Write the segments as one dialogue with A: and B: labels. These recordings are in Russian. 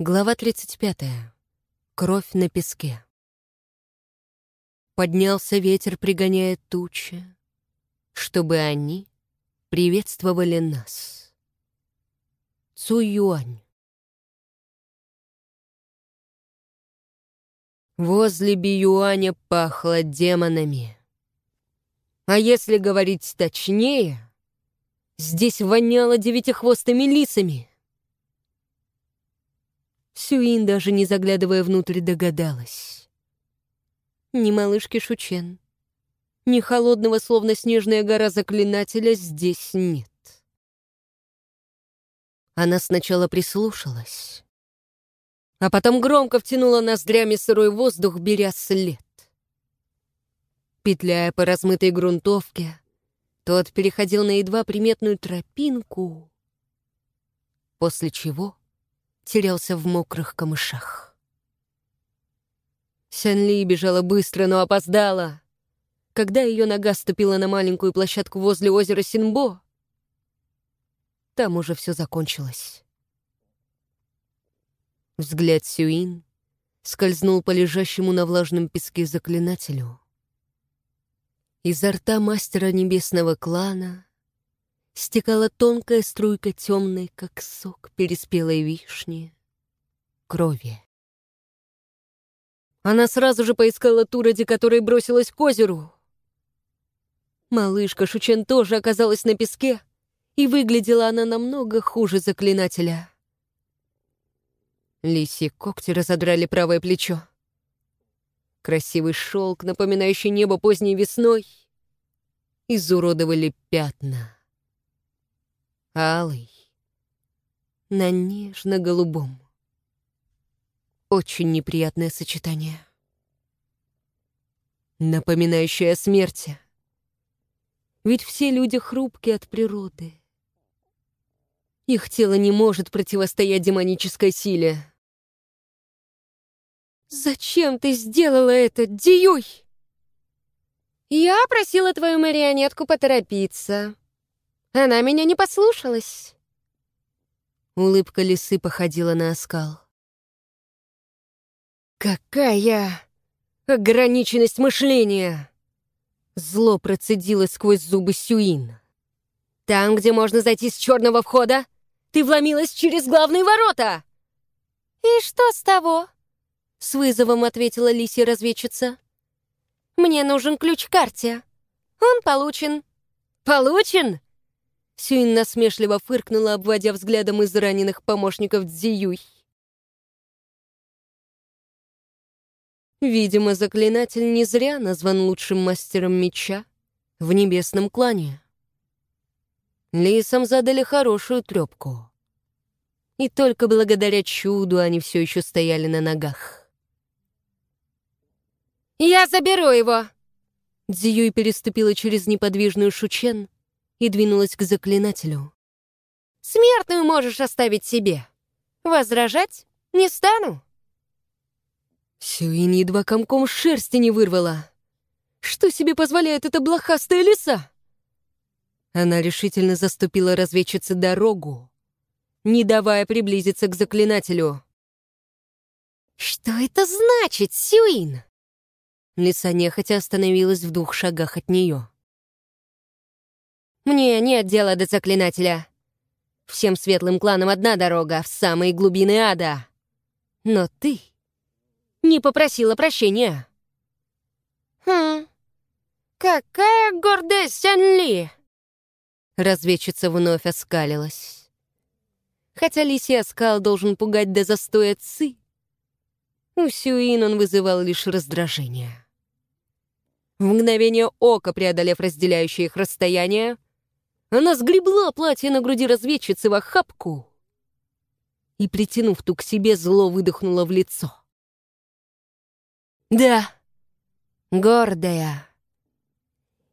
A: Глава 35. Кровь на песке. Поднялся ветер, пригоняя тучи, чтобы они приветствовали нас. Цуюань. Возле Биюаня пахло демонами. А если говорить точнее, здесь воняло девятихвостыми лисами. Сюин, даже не заглядывая внутрь, догадалась. Ни малышки Шучен, ни холодного, словно снежная гора заклинателя, здесь нет. Она сначала прислушалась, а потом громко втянула ноздрями сырой воздух, беря след. Петляя по размытой грунтовке, тот переходил на едва приметную тропинку, после чего терялся в мокрых камышах. Сянли бежала быстро, но опоздала. Когда ее нога ступила на маленькую площадку возле озера Синбо, там уже все закончилось. Взгляд Сюин скользнул по лежащему на влажном песке заклинателю. Изо рта мастера небесного клана стекала тонкая струйка темной, как сок переспелой вишни, крови. Она сразу же поискала ту, ради которой бросилась к озеру. Малышка Шучен тоже оказалась на песке, и выглядела она намного хуже заклинателя. Лисьи когти разодрали правое плечо. Красивый шелк, напоминающий небо поздней весной, изуродовали пятна алый, на нежно-голубом. Очень неприятное сочетание. Напоминающее о смерти. Ведь все люди хрупкие от природы. Их тело не может противостоять демонической силе. «Зачем ты сделала это, Диюй?» «Я просила твою марионетку поторопиться», она меня не послушалась. Улыбка лисы походила на оскал. «Какая ограниченность мышления!» Зло процедило сквозь зубы Сюин. «Там, где можно зайти с черного входа, ты вломилась через главные ворота!» «И что с того?» — с вызовом ответила лисья разведчица. «Мне нужен ключ к карте. Он получен». «Получен? Сюин насмешливо фыркнула, обводя взглядом израненных помощников Дзиюй. Видимо, заклинатель не зря назван лучшим мастером меча в небесном клане. Лисам задали хорошую трепку. И только благодаря чуду они все еще стояли на ногах. «Я заберу его!» Дзиюй переступила через неподвижную Шучен и двинулась к заклинателю. «Смертную можешь оставить себе. Возражать не стану». Сюин едва комком шерсти не вырвала. Что себе позволяет эта блохастая лиса? Она решительно заступила разведчице дорогу, не давая приблизиться к заклинателю. «Что это значит, Сюин?» Лиса нехотя остановилась в двух шагах от нее. Мне нет дела до заклинателя. Всем светлым кланам одна дорога в самые глубины ада. Но ты не попросила прощения. Хм, какая гордость Сянли! Разведчица вновь оскалилась. Хотя лисий оскал должен пугать до застоя ци, у Сюин он вызывал лишь раздражение. В мгновение ока, преодолев разделяющее их расстояние, она сгребла платье на груди разведчицы в охапку и, притянув ту к себе, зло выдохнула в лицо. «Да, гордая.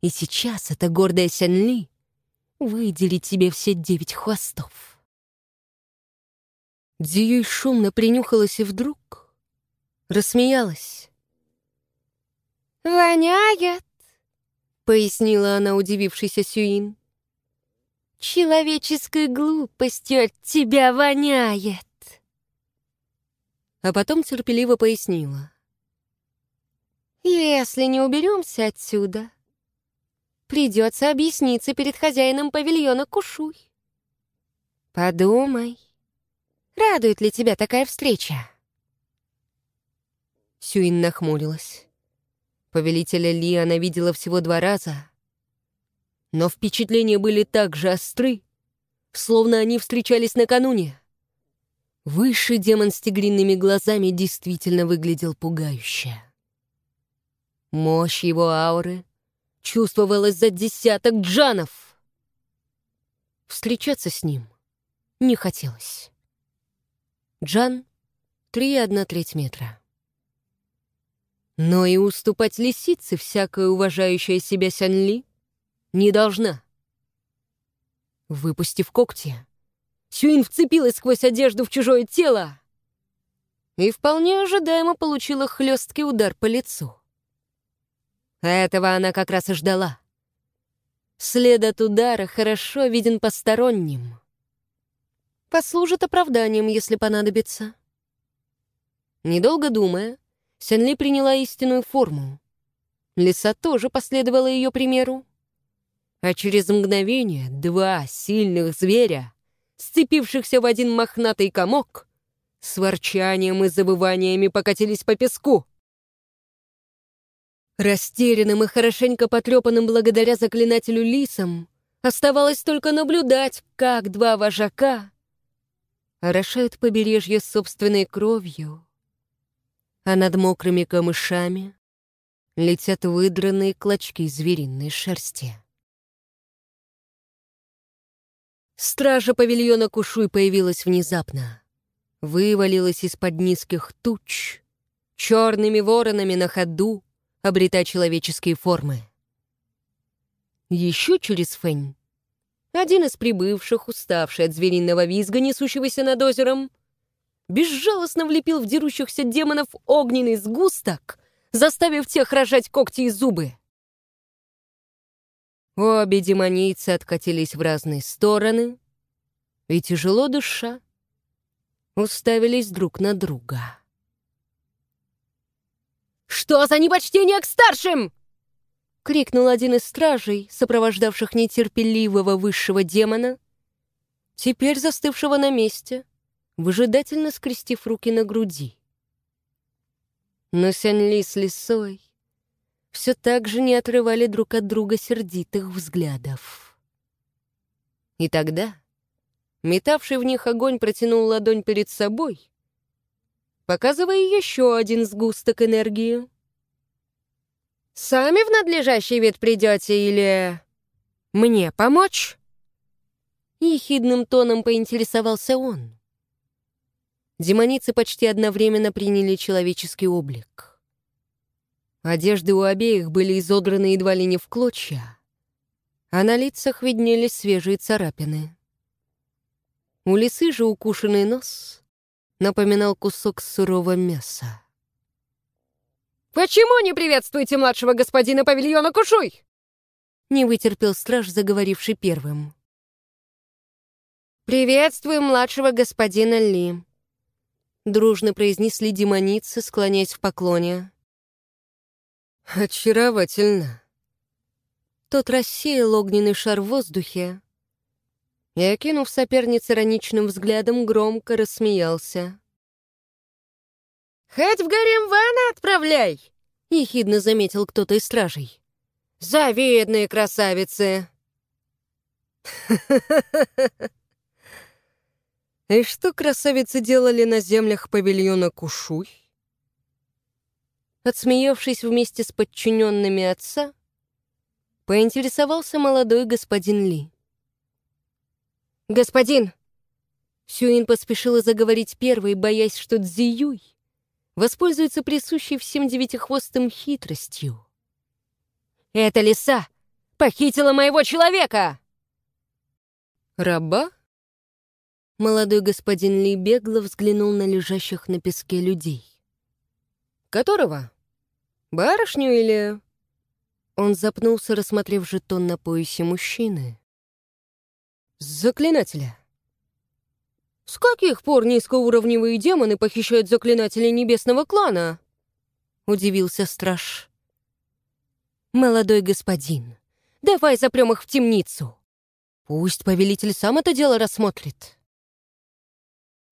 A: И сейчас эта гордая Сянли выделит тебе все девять хвостов». Дзюй шумно принюхалась и вдруг рассмеялась. «Воняет», — пояснила она удивившейся Сюин. Человеческой глупостью от тебя воняет. а потом терпеливо пояснила. «Если не уберемся отсюда, придется объясниться перед хозяином павильона Кушуй. Подумай, радует ли тебя такая встреча?» Сюин нахмурилась. Повелителя Ли она видела всего два раза, но впечатления были так же остры, словно они встречались накануне. Высший демон с тигриными глазами действительно выглядел пугающе. Мощь его ауры чувствовалась за десяток джанов. Встречаться с ним не хотелось. Джан — три и одна треть метра. Но и уступать лисице всякая уважающая себя Сянли не должна. Выпустив когти, Сюин вцепилась сквозь одежду в чужое тело и вполне ожидаемо получила хлесткий удар по лицу. Этого она как раз и ждала. След от удара хорошо виден посторонним. Послужит оправданием, если понадобится. Недолго думая, Сянли приняла истинную форму. Лиса тоже последовала ее примеру а через мгновение два сильных зверя, сцепившихся в один мохнатый комок, с ворчанием и забываниями покатились по песку. Растерянным и хорошенько потрепанным благодаря заклинателю лисам оставалось только наблюдать, как два вожака орошают побережье собственной кровью, а над мокрыми камышами летят выдранные клочки звериной шерсти. Стража павильона Кушуй появилась внезапно. Вывалилась из-под низких туч, черными воронами на ходу, обретая человеческие формы. Еще через Фэнь один из прибывших, уставший от звериного визга, несущегося над озером, безжалостно влепил в дерущихся демонов огненный сгусток, заставив тех рожать когти и зубы. Обе демоницы откатились в разные стороны и, тяжело душа, уставились друг на друга. «Что за непочтение к старшим?» — крикнул один из стражей, сопровождавших нетерпеливого высшего демона, теперь застывшего на месте, выжидательно скрестив руки на груди. Но Сянь-Ли с лисой все так же не отрывали друг от друга сердитых взглядов. И тогда метавший в них огонь протянул ладонь перед собой, показывая еще один сгусток энергии. «Сами в надлежащий вид придете или мне помочь?» Ехидным тоном поинтересовался он. Демоницы почти одновременно приняли человеческий облик. Одежды у обеих были изодраны едва ли не в клочья, а на лицах виднелись свежие царапины. У лисы же укушенный нос напоминал кусок сырого мяса. «Почему не приветствуете младшего господина павильона Кушуй?» Не вытерпел страж, заговоривший первым. «Приветствуем младшего господина Ли», — дружно произнесли демоницы, склоняясь в поклоне. «Очаровательно». Тот рассеял огненный шар в воздухе и, окинув соперниц ироничным взглядом, громко рассмеялся. «Хоть в гарем ванна отправляй!» — ехидно заметил кто-то из стражей. «Завидные красавицы!» И что красавицы делали на землях павильона Кушуй? Отсмеявшись вместе с подчиненными отца, поинтересовался молодой господин Ли. «Господин!» Сюин поспешила заговорить первой, боясь, что Цзиюй воспользуется присущей всем девятихвостым хитростью. «Эта лиса похитила моего человека!» «Раба?» Молодой господин Ли бегло взглянул на лежащих на песке людей. «Которого?» Барышню или...» Он запнулся, рассмотрев жетон на поясе мужчины. «Заклинателя». С каких пор низкоуровневые демоны похищают заклинателей небесного клана? Удивился страж. Молодой господин, давай запрем их в темницу. Пусть повелитель сам это дело рассмотрит.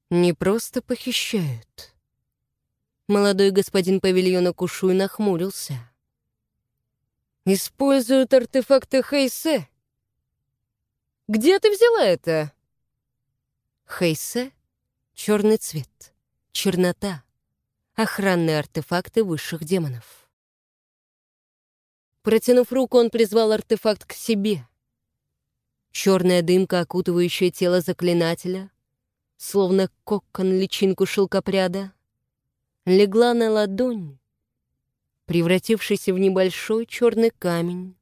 A: Не просто похищают. Молодой господин павильона Кушуй нахмурился. Используют артефакты Хейсе. Где ты взяла это? Хейсе — черный цвет, чернота, охранные артефакты высших демонов. Протянув руку, он призвал артефакт к себе. Черная дымка, окутывающая тело заклинателя, словно кокон личинку шелкопряда, легла на ладонь, превратившийся в небольшой черный камень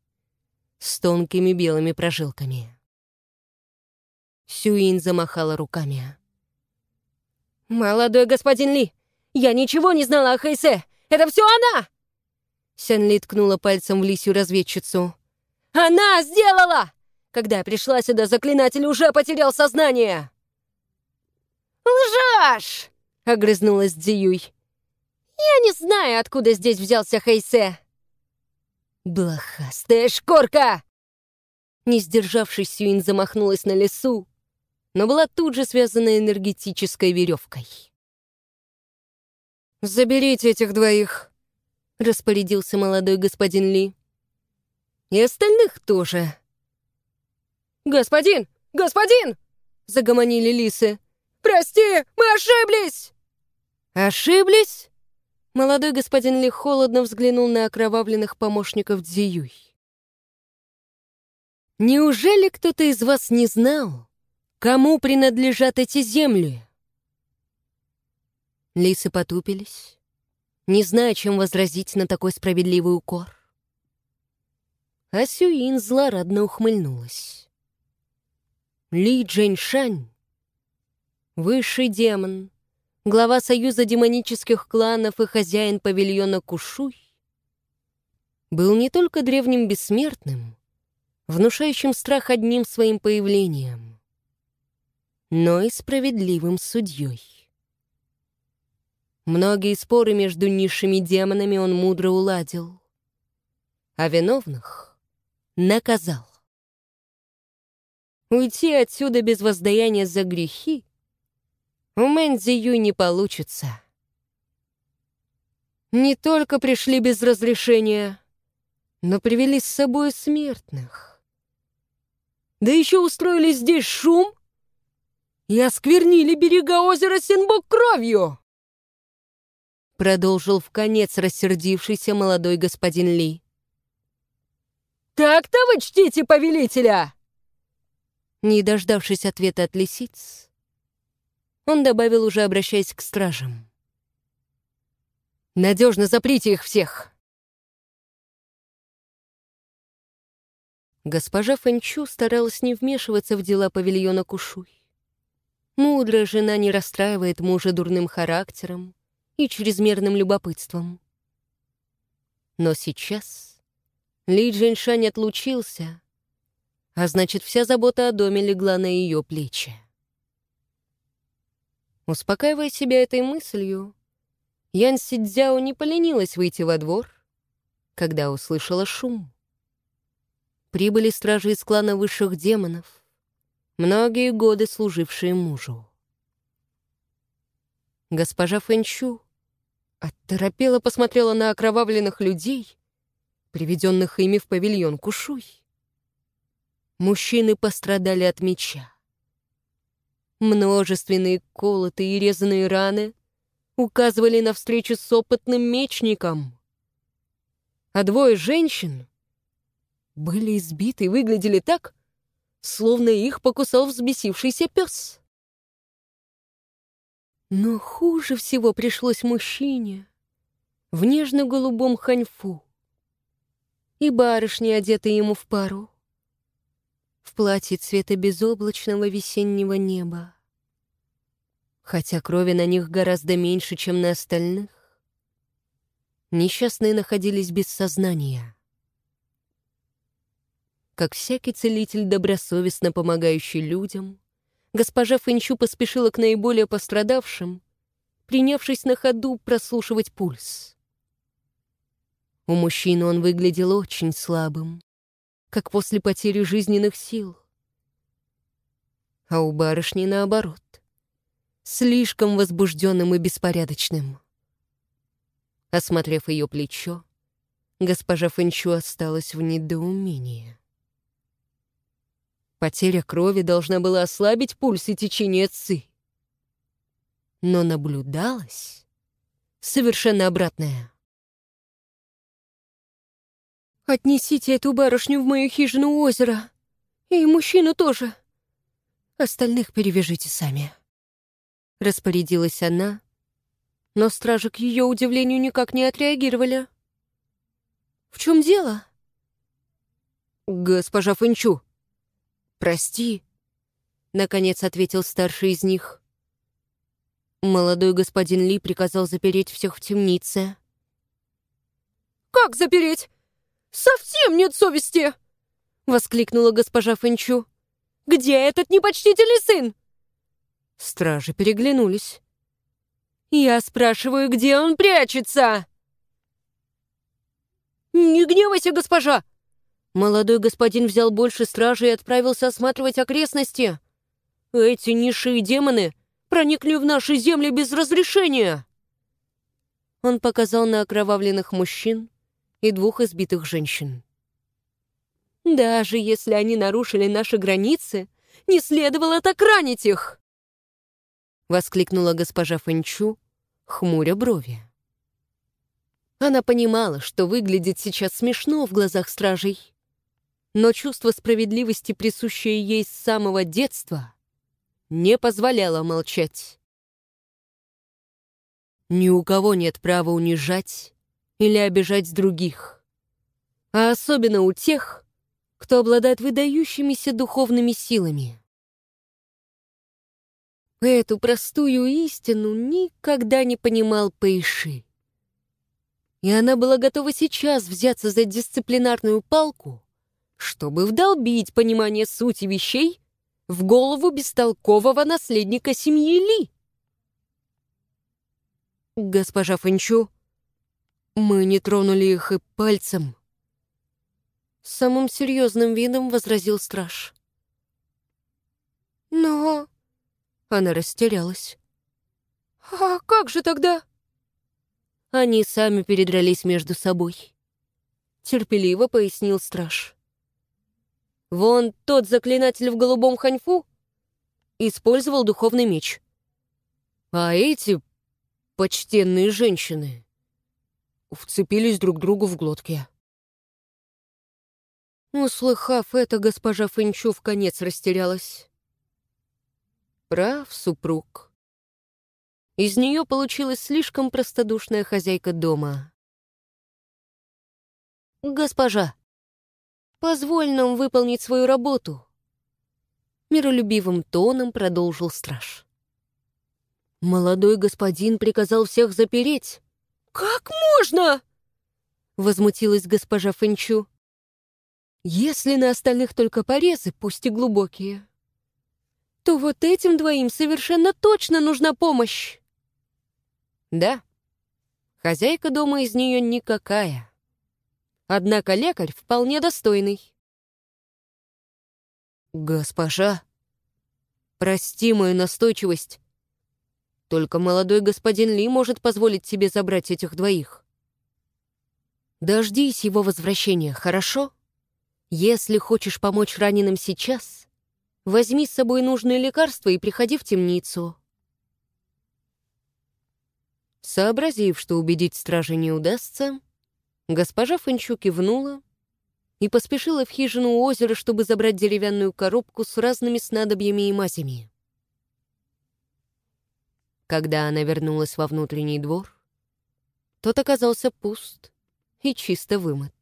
A: с тонкими белыми прожилками. Сюин замахала руками. «Молодой господин Ли, я ничего не знала о Хэйсе! Это все она!» Сян Ли ткнула пальцем в лисью разведчицу. «Она сделала! Когда я пришла сюда, заклинатель уже потерял сознание!» «Лжешь!» — огрызнулась Дзиюй. «Я не знаю, откуда здесь взялся Хэйсе!» «Блохастая шкурка!» Не сдержавшись, Сюин замахнулась на лесу, но была тут же связана энергетической веревкой. «Заберите этих двоих», — распорядился молодой господин Ли. «И остальных тоже». «Господин! Господин!» — загомонили лисы. «Прости, мы ошиблись!» «Ошиблись?» Молодой господин Ли холодно взглянул на окровавленных помощников Дзиюй. «Неужели кто-то из вас не знал, Кому принадлежат эти земли? Лисы потупились, не зная, чем возразить на такой справедливый укор. А Сюин злорадно ухмыльнулась. Ли Джэньшань, высший демон, глава союза демонических кланов и хозяин павильона Кушуй, был не только древним бессмертным, внушающим страх одним своим появлением, но и справедливым судьей. Многие споры между низшими демонами он мудро уладил, а виновных наказал. Уйти отсюда без воздаяния за грехи у Мэнзи Юй не получится. Не только пришли без разрешения, но привели с собой смертных. Да еще устроили здесь шум и осквернили берега озера Синбок кровью!» Продолжил в конец рассердившийся молодой господин Ли. «Так-то вы чтите повелителя!» Не дождавшись ответа от лисиц, он добавил, уже обращаясь к стражам. «Надежно заприте их всех!» Госпожа Фэнчу старалась не вмешиваться в дела павильона Кушуй. Мудрая жена не расстраивает мужа дурным характером и чрезмерным любопытством. Но сейчас Ли Джиншань отлучился, а значит, вся забота о доме легла на ее плечи. Успокаивая себя этой мыслью, Ян Сидзяо не поленилась выйти во двор, когда услышала шум. Прибыли стражи из клана высших демонов, многие годы служившие мужу. Госпожа Фэнчу отторопела посмотрела на окровавленных людей, приведенных ими в павильон Кушуй. Мужчины пострадали от меча. Множественные колотые и резаные раны указывали на встречу с опытным мечником. А двое женщин были избиты и выглядели так, словно их покусал взбесившийся пес. Но хуже всего пришлось мужчине в нежно-голубом ханьфу и барышне, одетой ему в пару, в платье цвета безоблачного весеннего неба. Хотя крови на них гораздо меньше, чем на остальных, несчастные находились без сознания как всякий целитель, добросовестно помогающий людям, госпожа Фэнчу поспешила к наиболее пострадавшим, принявшись на ходу прослушивать пульс. У мужчины он выглядел очень слабым, как после потери жизненных сил. А у барышни наоборот, слишком возбужденным и беспорядочным. Осмотрев ее плечо, госпожа Фэнчу осталась в недоумении. Потеря крови должна была ослабить пульс и течение ци. Но наблюдалось совершенно обратное. «Отнесите эту барышню в мою хижину озера. И мужчину тоже. Остальных перевяжите сами». Распорядилась она, но стражи к ее удивлению никак не отреагировали. «В чем дело?» «Госпожа Фэнчу, прости», — наконец ответил старший из них. Молодой господин Ли приказал запереть всех в темнице. «Как запереть? Совсем нет совести!» — воскликнула госпожа Фэнчу. «Где этот непочтительный сын?» Стражи переглянулись. «Я спрашиваю, где он прячется?» «Не гневайся, госпожа!» Молодой господин взял больше стражи и отправился осматривать окрестности. «Эти низшие демоны проникли в наши земли без разрешения!» Он показал на окровавленных мужчин и двух избитых женщин. «Даже если они нарушили наши границы, не следовало так ранить их!» Воскликнула госпожа Фэнчу, хмуря брови. Она понимала, что выглядит сейчас смешно в глазах стражей, но чувство справедливости, присущее ей с самого детства, не позволяло молчать. Ни у кого нет права унижать или обижать других, а особенно у тех, кто обладает выдающимися духовными силами. Эту простую истину никогда не понимал Пэйши и она была готова сейчас взяться за дисциплинарную палку, чтобы вдолбить понимание сути вещей в голову бестолкового наследника семьи Ли. «Госпожа Фэнчу, мы не тронули их и пальцем», — самым серьезным видом возразил страж. «Но...» — она растерялась. «А как же тогда?» Они сами передрались между собой. Терпеливо пояснил страж. Вон тот заклинатель в голубом ханьфу использовал духовный меч. А эти почтенные женщины вцепились друг другу в глотки. Услыхав это, госпожа Фэнчу в конец растерялась. Прав супруг. Из нее получилась слишком простодушная хозяйка дома. «Госпожа, позволь нам выполнить свою работу», — миролюбивым тоном продолжил страж. Молодой господин приказал всех запереть. «Как можно?» — возмутилась госпожа Фэнчу. «Если на остальных только порезы, пусть и глубокие, то вот этим двоим совершенно точно нужна помощь». Да, хозяйка дома из нее никакая. Однако лекарь вполне достойный. «Госпожа, прости мою настойчивость. Только молодой господин Ли может позволить себе забрать этих двоих. Дождись его возвращения, хорошо? Если хочешь помочь раненым сейчас, возьми с собой нужные лекарства и приходи в темницу. Сообразив, что убедить стража не удастся, госпожа Фэнчу кивнула и поспешила в хижину у озера, чтобы забрать деревянную коробку с разными снадобьями и мазями. Когда она вернулась во внутренний двор, тот оказался пуст и чисто вымыт.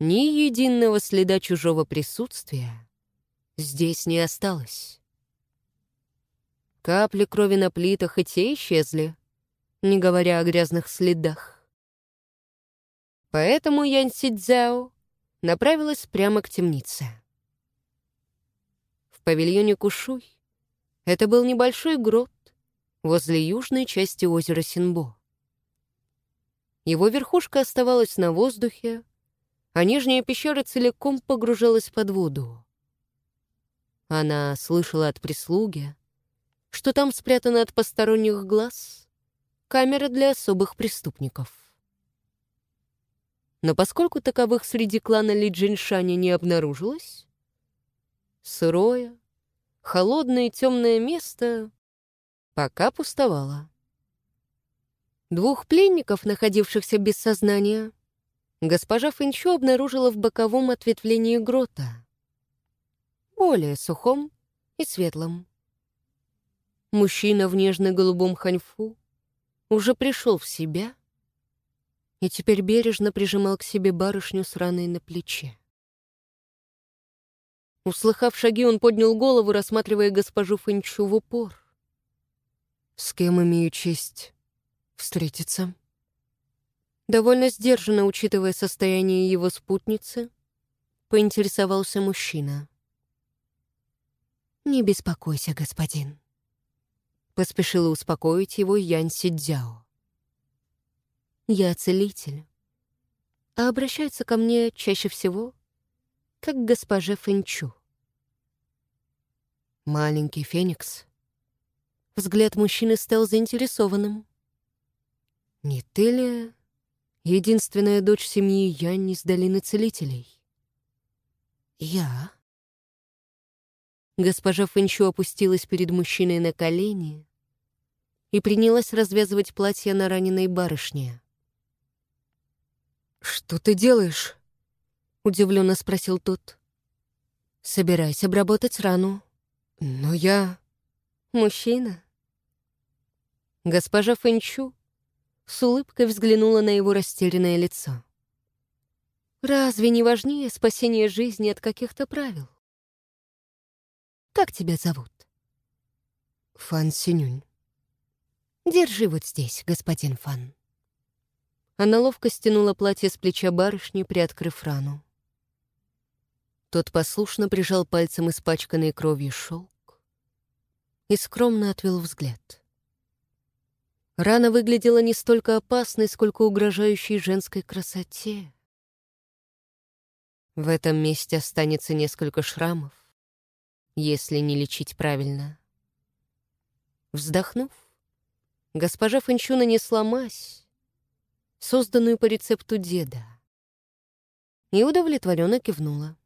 A: Ни единого следа чужого присутствия здесь не осталось. Капли крови на плитах и те исчезли, не говоря о грязных следах. Поэтому Янь Сидзяо направилась прямо к темнице. В павильоне Кушуй это был небольшой грот возле южной части озера Синбо. Его верхушка оставалась на воздухе, а нижняя пещера целиком погружалась под воду. Она слышала от прислуги, что там спрятана от посторонних глаз камера для особых преступников. Но поскольку таковых среди клана Ли Джиншаня не обнаружилось, сырое, холодное и темное место пока пустовало. Двух пленников, находившихся без сознания, госпожа Фэнчу обнаружила в боковом ответвлении грота, более сухом и светлом. Мужчина в нежно-голубом ханьфу уже пришел в себя и теперь бережно прижимал к себе барышню с раной на плече. Услыхав шаги, он поднял голову, рассматривая госпожу Фэнчу в упор. «С кем имею честь встретиться?» Довольно сдержанно, учитывая состояние его спутницы, поинтересовался мужчина. «Не беспокойся, господин», — поспешила успокоить его Янь Сидзяо. «Я целитель, а обращаются ко мне чаще всего как к госпоже Фэнчу». «Маленький феникс». Взгляд мужчины стал заинтересованным. «Не ты ли единственная дочь семьи Янь из Долины Целителей?» «Я?» Госпожа Фэнчу опустилась перед мужчиной на колени и принялась развязывать платье на раненой барышне. «Что ты делаешь?» — удивленно спросил тот. «Собираюсь обработать рану. Но я...» «Мужчина?» Госпожа Фэнчу с улыбкой взглянула на его растерянное лицо. «Разве не важнее спасение жизни от каких-то правил?» Как тебя зовут?» «Фан Синюнь». «Держи вот здесь, господин Фан». Она ловко стянула платье с плеча барышни, приоткрыв рану. Тот послушно прижал пальцем испачканный кровью шелк и скромно отвел взгляд. Рана выглядела не столько опасной, сколько угрожающей женской красоте. В этом месте останется несколько шрамов, если не лечить правильно. Вздохнув, госпожа Фэнчу нанесла мазь, созданную по рецепту деда, и удовлетворенно кивнула.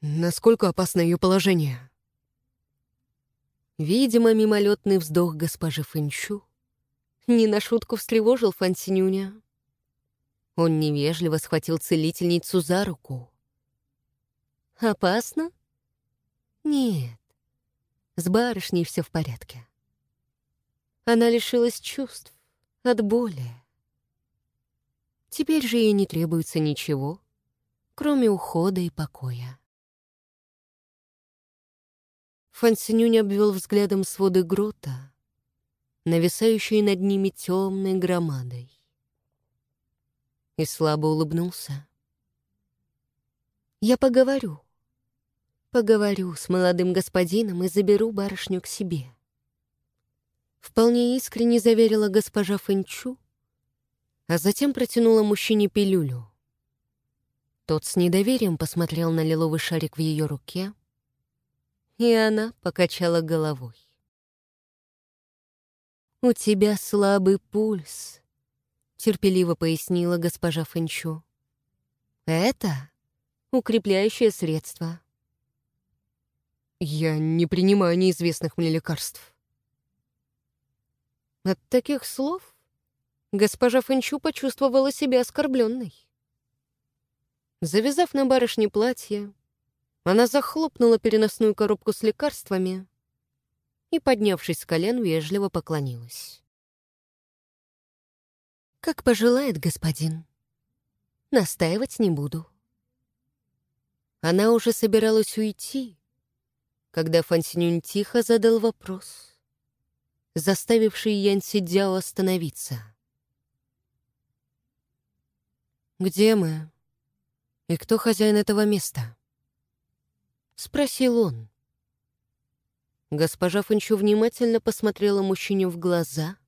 A: Насколько опасно ее положение? Видимо, мимолетный вздох госпожи Фэнчу не на шутку встревожил Фансинюня. Он невежливо схватил целительницу за руку, Опасно? Нет. С барышней все в порядке. Она лишилась чувств от боли. Теперь же ей не требуется ничего, кроме ухода и покоя. Фансинюнь обвел взглядом своды грота, нависающие над ними темной громадой. И слабо улыбнулся. «Я поговорю Поговорю с молодым господином и заберу барышню к себе. Вполне искренне заверила госпожа Фэнчу, а затем протянула мужчине пилюлю. Тот с недоверием посмотрел на лиловый шарик в ее руке, и она покачала головой. «У тебя слабый пульс», — терпеливо пояснила госпожа Фэнчу. «Это укрепляющее средство. Я не принимаю неизвестных мне лекарств. От таких слов госпожа Фэнчу почувствовала себя оскорбленной. Завязав на барышне платье, она захлопнула переносную коробку с лекарствами и, поднявшись с колен, вежливо поклонилась. «Как пожелает господин. Настаивать не буду». Она уже собиралась уйти, когда Фан Синюнь тихо задал вопрос, заставивший Ян Сидзяо остановиться. «Где мы? И кто хозяин этого места?» Спросил он. Госпожа Фэнчу внимательно посмотрела мужчине в глаза,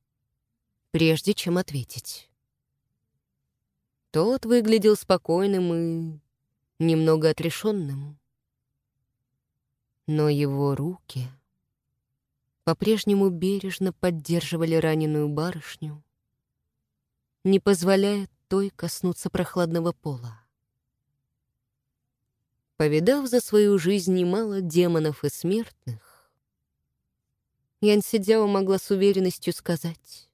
A: прежде чем ответить. Тот выглядел спокойным и немного отрешенным. Но его руки по-прежнему бережно поддерживали раненую барышню, не позволяя той коснуться прохладного пола. Повидав за свою жизнь немало демонов и смертных, Ян Сидзяо могла с уверенностью сказать,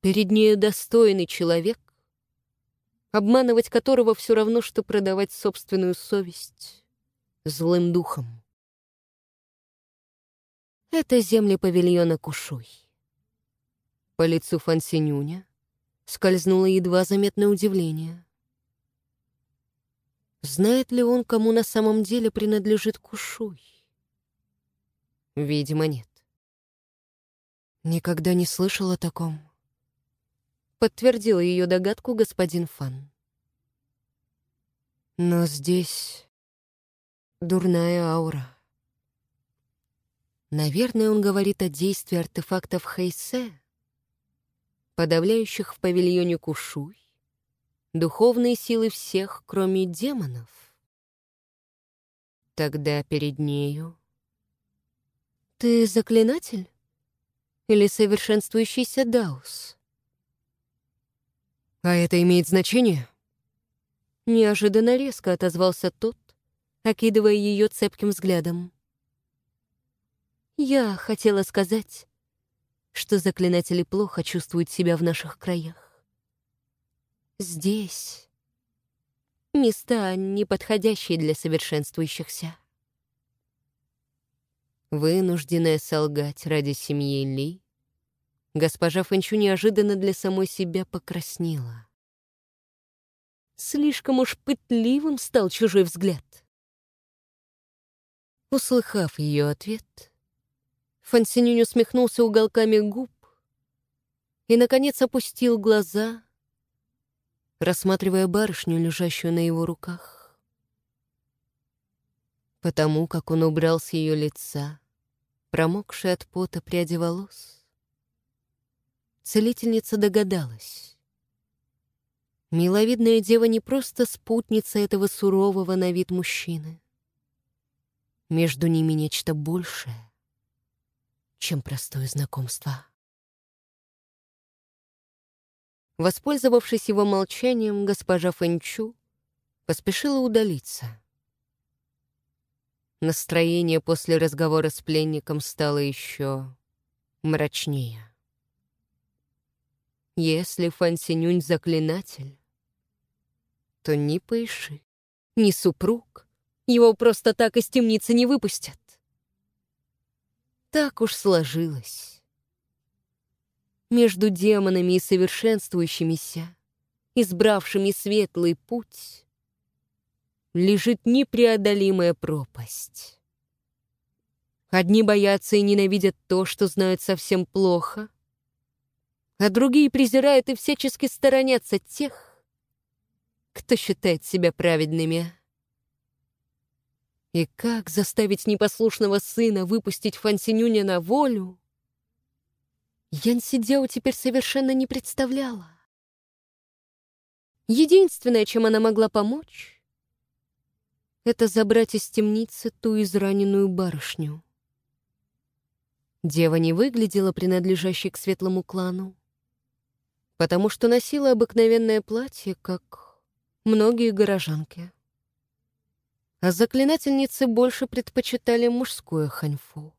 A: перед нею достойный человек, обманывать которого все равно, что продавать собственную совесть злым духом. Это земли павильона Кушуй. По лицу Фансинюня скользнуло едва заметное удивление. Знает ли он, кому на самом деле принадлежит Кушуй? Видимо, нет. Никогда не слышал о таком. Подтвердил ее догадку господин Фан. Но здесь дурная аура. Наверное, он говорит о действии артефактов Хейсе, подавляющих в павильоне Кушуй, духовные силы всех, кроме демонов. Тогда перед нею... Ты заклинатель? Или совершенствующийся Даус? А это имеет значение? Неожиданно резко отозвался тот, окидывая ее цепким взглядом. Я хотела сказать, что заклинатели плохо чувствуют себя в наших краях. Здесь места, неподходящие для совершенствующихся. Вынужденная солгать ради семьи Ли, госпожа Фэнчу неожиданно для самой себя покраснела. Слишком уж пытливым стал чужой взгляд. Услыхав ее ответ, Фансинюнь усмехнулся уголками губ и, наконец, опустил глаза, рассматривая барышню, лежащую на его руках. Потому как он убрал с ее лица, промокшие от пота пряди волос, целительница догадалась. Миловидная дева не просто спутница этого сурового на вид мужчины. Между ними нечто большее чем простое знакомство. Воспользовавшись его молчанием, госпожа Фэнчу поспешила удалиться. Настроение после разговора с пленником стало еще мрачнее. Если Фан Синюнь заклинатель, то ни Пэйши, ни супруг его просто так из темницы не выпустят. Так уж сложилось. Между демонами и совершенствующимися, избравшими светлый путь, лежит непреодолимая пропасть. Одни боятся и ненавидят то, что знают совсем плохо, а другие презирают и всячески сторонятся тех, кто считает себя праведными. И как заставить непослушного сына выпустить Фансинюня на волю? Ян Сидео теперь совершенно не представляла. Единственное, чем она могла помочь, это забрать из темницы ту израненную барышню. Дева не выглядела принадлежащей к светлому клану, потому что носила обыкновенное платье, как многие горожанки а заклинательницы больше предпочитали мужское ханьфу.